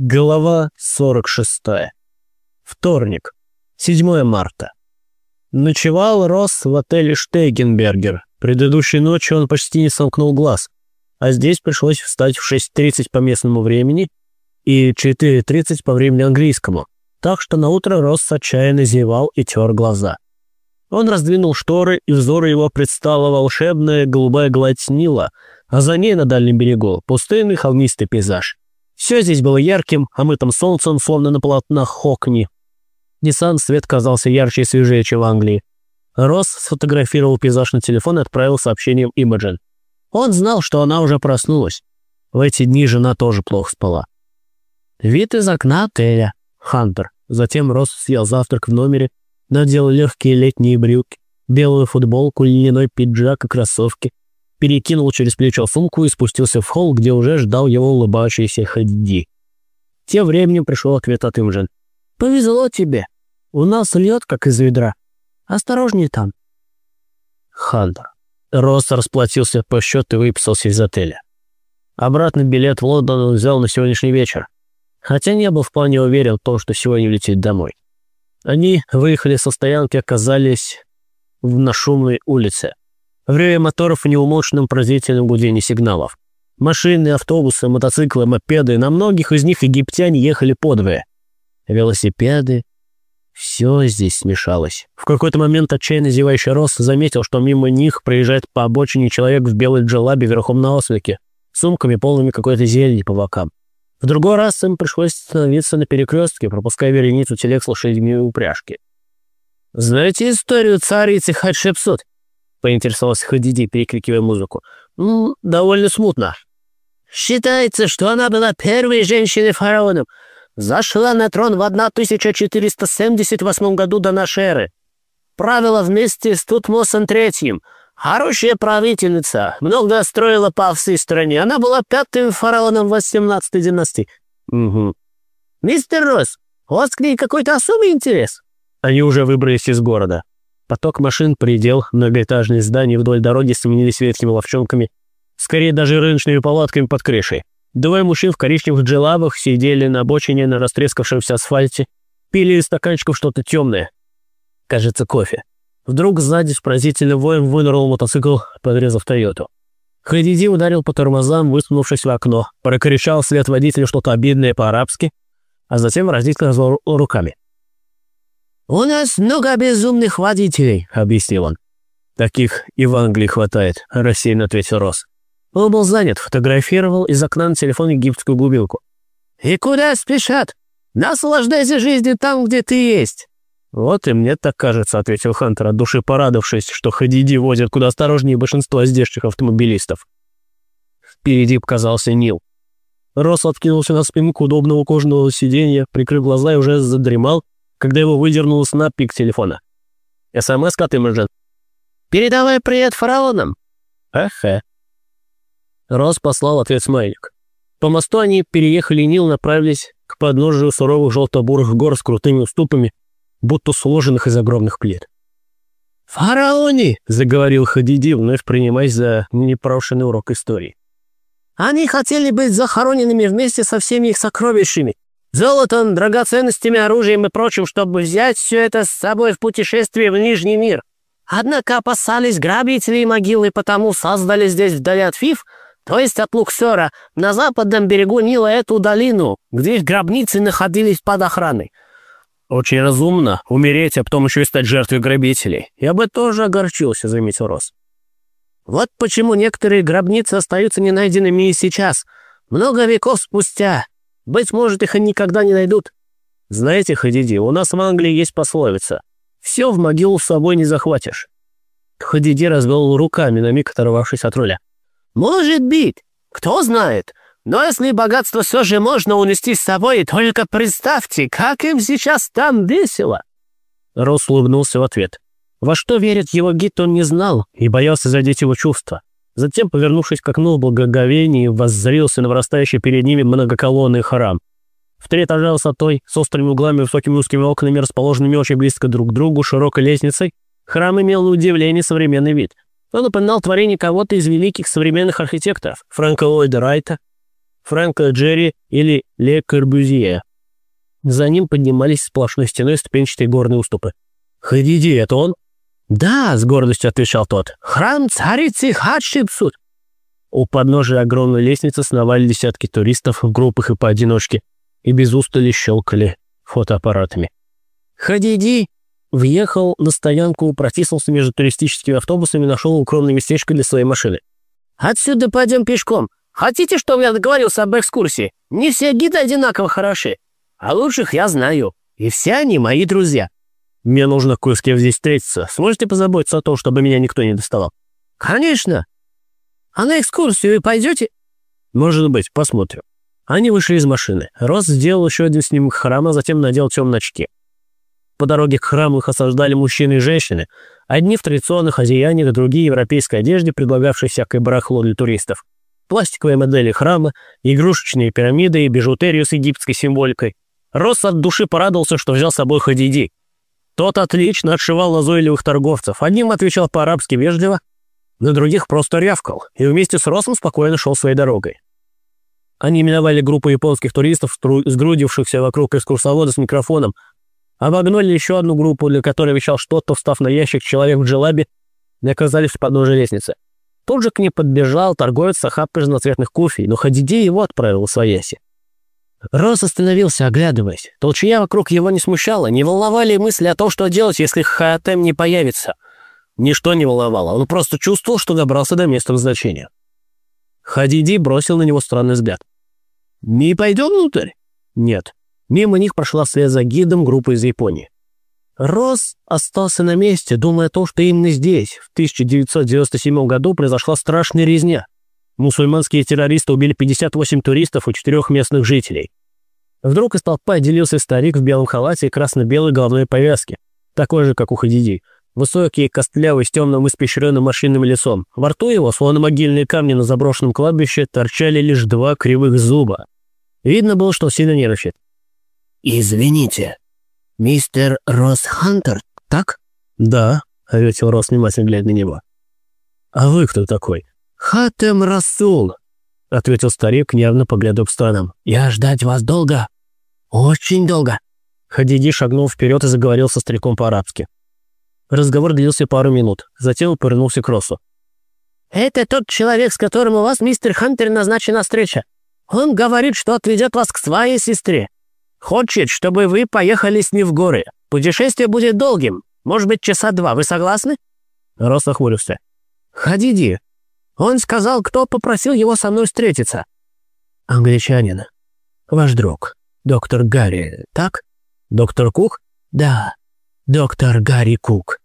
Глава 46. Вторник, 7 марта. Ночевал Росс в отеле Штейгенбергер. Предыдущей ночью он почти не сомкнул глаз, а здесь пришлось встать в 6.30 по местному времени и 4.30 по времени английскому, так что на утро Росс отчаянно зевал и тер глаза. Он раздвинул шторы, и взору его предстала волшебная голубая гладь Нила, а за ней на дальнем берегу пустынный холмистый пейзаж. Все здесь было ярким, омытым солнцем, словно на полотнах Хокни. Ниссан свет казался ярче и свежее, чем в Англии. Росс сфотографировал пейзаж на телефон и отправил сообщением Имаджин. Он знал, что она уже проснулась. В эти дни жена тоже плохо спала. Вид из окна отеля. Хантер. Затем Росс съел завтрак в номере, надел легкие летние брюки, белую футболку, льняной пиджак и кроссовки, перекинул через плечо сумку и спустился в холл, где уже ждал его улыбающийся Хадди. Тем временем пришел ответ от Имжен. «Повезло тебе. У нас льет, как из ведра. Осторожней там». Хантер. Росс расплатился по счету и выписался из отеля. Обратный билет в Лондон он взял на сегодняшний вечер, хотя не был вполне уверен в том, что сегодня летит домой. Они выехали со стоянки, оказались на шумной улице. Время моторов в неумолчном пронзительном гудении сигналов. Машины, автобусы, мотоциклы, мопеды, на многих из них египтяне ехали подвое. Велосипеды. Все здесь смешалось. В какой-то момент отчаянно зевающий Рос заметил, что мимо них проезжает по обочине человек в белой джелабе верхом на ослике, сумками полными какой-то зелени по бокам. В другой раз им пришлось остановиться на перекрестке, пропуская вереницу телег с лошадьми и упряжки. «Знаете историю царицы Хатшепсут?» — поинтересовался Хадиди, перекрикивая музыку. «Ну, довольно смутно. Считается, что она была первой женщиной-фараоном. Зашла на трон в 1478 году до нашей эры. Правила вместе с Тутмосом III. Хорошая правительница. Много строила по всей стране. Она была пятым фараоном 18-й династии. Угу. Мистер Росс, у вас к ней какой-то особый интерес? Они уже выбрались из города. Поток машин предел, многоэтажные здания вдоль дороги сменились ветхими ловчонками, скорее даже рыночными палатками под крышей. Двое мужчин в коричневых джелабах сидели на обочине на растрескавшемся асфальте, пили из стаканчиков что-то темное. Кажется, кофе. Вдруг сзади с поразительным воем вынырнул мотоцикл, подрезав Тойоту. Хадиди ударил по тормозам, высунувшись в окно, прокричал вслед водителю что-то обидное по-арабски, а затем выразительно развел руками. «У нас много безумных водителей», — объяснил он. «Таких и в Англии хватает», — рассеянно ответил Росс. Он был занят, фотографировал из окна на телефон египетскую глубинку. «И куда спешат? Наслаждайся жизнью там, где ты есть!» «Вот и мне так кажется», — ответил Хантер, от души порадовавшись, что Хадиди возят куда осторожнее большинство здешних автомобилистов. Впереди показался Нил. Росс откинулся на спинку удобного кожаного сиденья, прикрыв глаза и уже задремал, когда его выдернул с пик телефона. СМС от Имаджин. «Передавай привет фараонам!» «Эхе». Рос послал ответ смайлик. По мосту они переехали Нил, направились к подножию суровых желто-бурых гор с крутыми уступами, будто сложенных из огромных плит. «Фараони!» — заговорил Хадиди, вновь принимаясь за непрошенный урок истории. «Они хотели быть захороненными вместе со всеми их сокровищами, Золотом, драгоценностями, оружием и прочим, чтобы взять все это с собой в путешествие в Нижний мир. Однако опасались грабителей могилы, потому создали здесь вдали от Фиф, то есть от Луксера, на западном берегу Нила эту долину, где их гробницы находились под охраной. Очень разумно умереть, а потом еще и стать жертвой грабителей. Я бы тоже огорчился, заметил Рос. Вот почему некоторые гробницы остаются ненайденными и сейчас, много веков спустя, быть может, их никогда не найдут. Знаете, Хадиди, у нас в Англии есть пословица. Все в могилу с собой не захватишь. Хадиди развел руками, на миг оторвавшись от руля. Может быть, кто знает. Но если богатство все же можно унести с собой, только представьте, как им сейчас там весело. Рос улыбнулся в ответ. Во что верит его гид, он не знал и боялся задеть его чувства. Затем, повернувшись к окну в благоговении, воззрился на вырастающий перед ними многоколонный храм. В три этажа высотой, с острыми углами и высокими узкими окнами, расположенными очень близко друг к другу, широкой лестницей, храм имел на удивление современный вид. Он напоминал творение кого-то из великих современных архитекторов – Фрэнка Ллойда Райта, Фрэнка Джерри или Ле Корбюзье. За ним поднимались сплошной стеной ступенчатые горные уступы. «Хадиди, это он?» «Да», — с гордостью отвечал тот. «Храм царицы Хатшепсут». У подножия огромной лестницы сновали десятки туристов в группах и поодиночке и без устали щелкали фотоаппаратами. Хадиди въехал на стоянку, протиснулся между туристическими автобусами и нашел укромное местечко для своей машины. «Отсюда пойдем пешком. Хотите, чтобы я договорился об экскурсии? Не все гиды одинаково хороши. А лучших я знаю. И все они мои друзья. Мне нужно кое с кем здесь встретиться. Сможете позаботиться о том, чтобы меня никто не доставал?» «Конечно. А на экскурсию вы пойдете?» «Может быть, посмотрим». Они вышли из машины. Рос сделал еще один снимок храма, затем надел темные очки. По дороге к храму их осаждали мужчины и женщины, одни в традиционных одеяниях, другие в европейской одежде, предлагавшей всякое барахло для туристов. Пластиковые модели храма, игрушечные пирамиды и бижутерию с египетской символикой. Рос от души порадовался, что взял с собой Хадиди. Тот отлично отшивал назойливых торговцев. Одним отвечал по-арабски вежливо, на других просто рявкал, и вместе с Росом спокойно шел своей дорогой. Они миновали группу японских туристов, сгрудившихся вокруг экскурсовода с микрофоном, Обогнули еще одну группу, для которой вещал что-то, встав на ящик человек в джелабе, и оказались в подножии лестницы. Тут же к ней подбежал торговец с охапкой разноцветных кофе, но Хадиди его отправил в свояси. Рос остановился, оглядываясь. Толчья вокруг его не смущала, не волновали мысли о том, что делать, если Хаатем не появится. Ничто не волновало, он просто чувствовал, что добрался до места назначения. Хадиди бросил на него странный взгляд. «Не пойдем внутрь?» «Нет». Мимо них прошла вслед за гидом группа из Японии. Росс остался на месте, думая о том, что именно здесь, в 1997 году, произошла страшная резня. Мусульманские террористы убили 58 туристов и четырех местных жителей. Вдруг из толпы отделился старик в белом халате и красно-белой головной повязке, такой же, как у Хадиди. Высокий, костлявый, с темным испещренным машинным лицом. Во рту его, словно могильные камни на заброшенном кладбище, торчали лишь два кривых зуба. Видно было, что сильно нервничает. «Извините, мистер Росс Хантер, так?» «Да», — ответил Росс, внимательно глядя на него. «А вы кто такой?» «Хатем Расул», — ответил старик, нервно поглядывая по сторонам. «Я ждать вас долго? Очень долго». Хадиди шагнул вперед и заговорил со стариком по-арабски. Разговор длился пару минут, затем повернулся к Россу. «Это тот человек, с которым у вас, мистер Хантер, назначена встреча. Он говорит, что отведет вас к своей сестре. Хочет, чтобы вы поехали с ним в горы. Путешествие будет долгим. Может быть, часа два. Вы согласны?» Рос охмурился. «Ходиди. Он сказал, кто попросил его со мной встретиться». «Англичанин. Ваш друг. Доктор Гарри, так?» «Доктор Кук?» «Да. Доктор Гарри Кук».